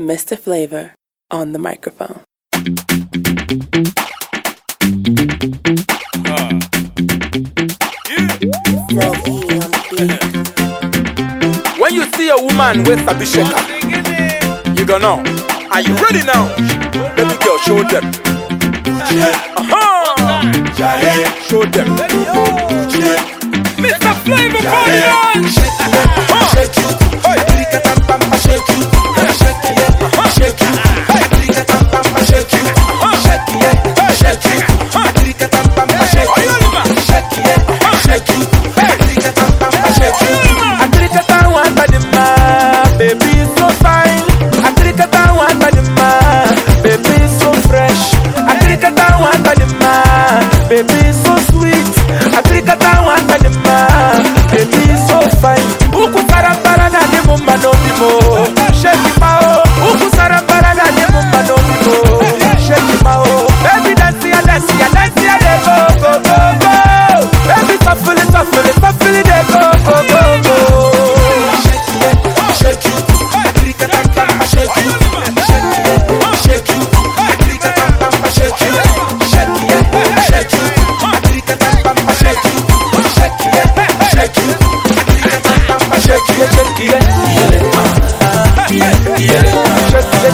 Mr. Flavour on the microphone. When you see a woman with a bishaka, you don't know. Are you ready now? Let me go show them. Uh-huh. Show them. Mr. Flavour, party on! sweet. Afrika tawanda ni ma baby so fine. Ukuparambara nani mumanomimo shekipao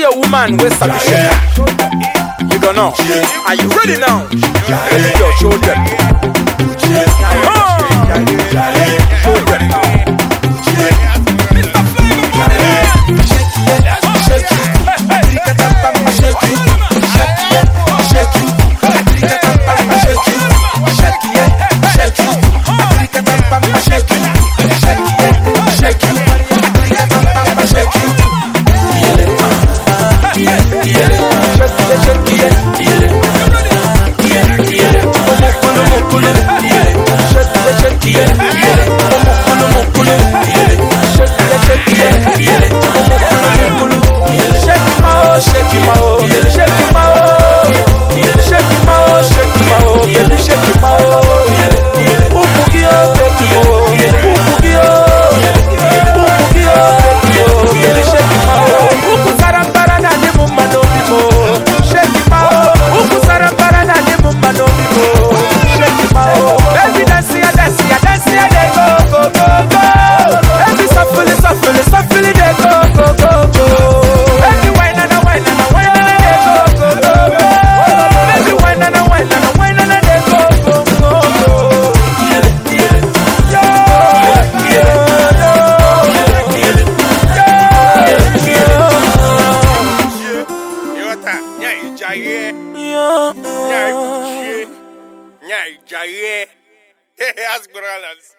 see a woman with some shit, you don't know. Are you ready now? Let your children. shake it. Nigeria. That's brothers.